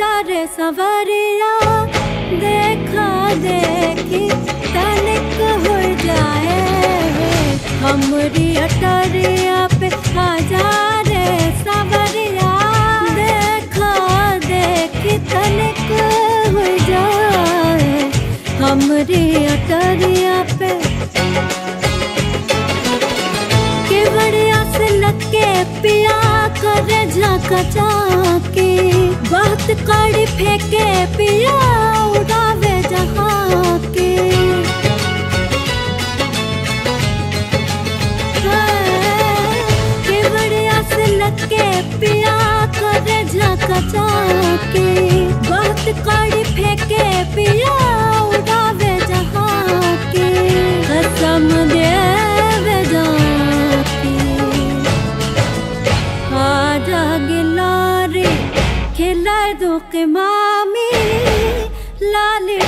आजा रे सवरिया, देखा देखी तनिक हो जाए। हमरी अटरिया पे आजा रे सवरिया, देखा देखी तनिक हो जाए। हमरी अटरिया पे के बढ़िया से लगे पिया करे झाका चाके बहुत कड़ी फेंके पिया उड़ावे जहाँ के। हाँ, के बड़े आस लग के पिया करे झाका खिलाए दो के मामी लाली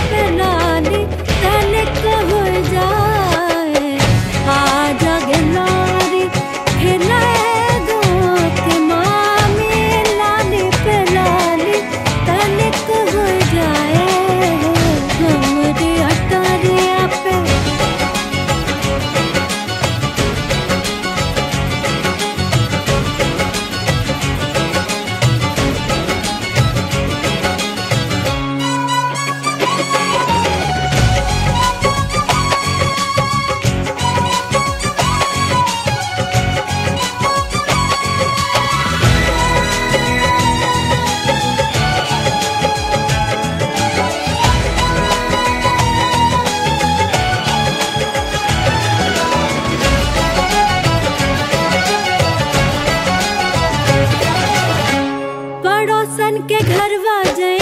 पड़ोसन के घर जाए।